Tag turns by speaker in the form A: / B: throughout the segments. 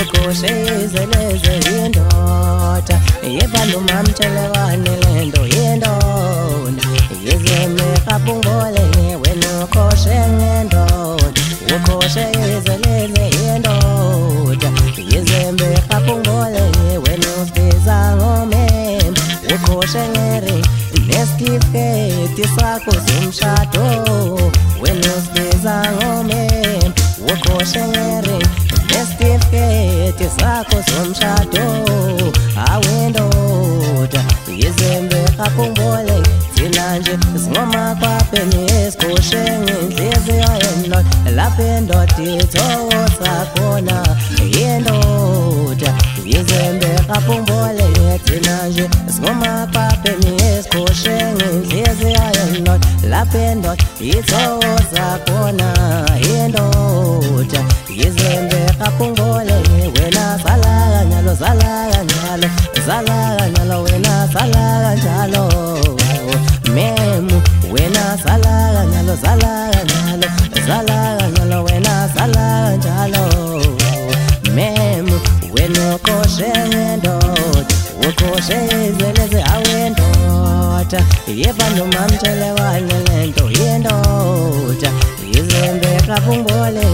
A: ukoshe izeleze indoda yeba nomamtshelekane lento yendoda yizeme kapungole wena ukoshe ngendoda ukoshe izeleze indoda yizembe kapungole wena usibiza ngomembe ukoshe ngeri nesitifiketi sakho somshado. Wena usibiza ngomembe sakho somshado awendoda yizembe kapungole thina nje singomakwapeni esikoshe ngenhliziyo yendoda lapho indoda ithokoza khona yendoda yizembe kapungole thina nje singomakwapeni esikoshe ngenhliziyo yendoda lapho indoda ithokoza khona yendoda yizembe kapungole wena ukoshe ngendoda ukoshe izeleze awendoda yeba nomamtshelekwane lento yendoda yizembe kapungole.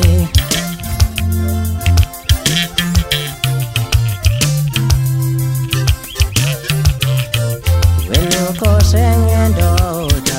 A: wena ukoshe ngendoda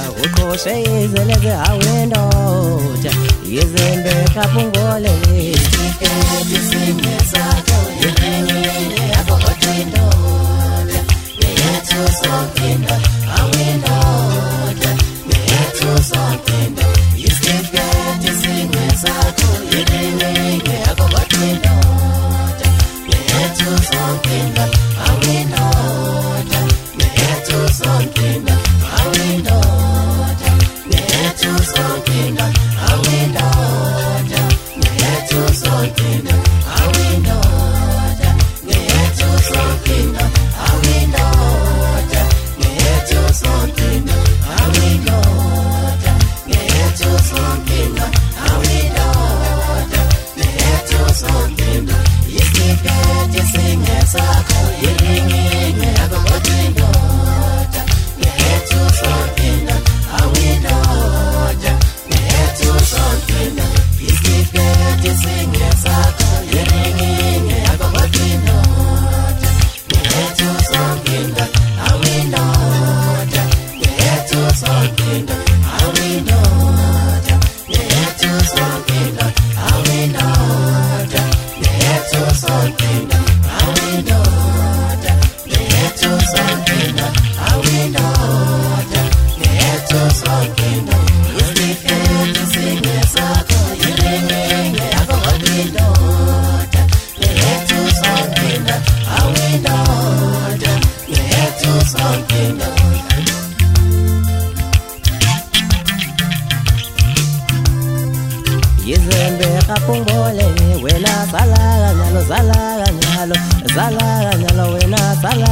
B: ngeyethu sonke indoda awindoda ngeyethu sonke indoda isiketi singesakho
A: yizembe kapungole wena sala kanyalo sala kanyalo sala kanyalo wena sala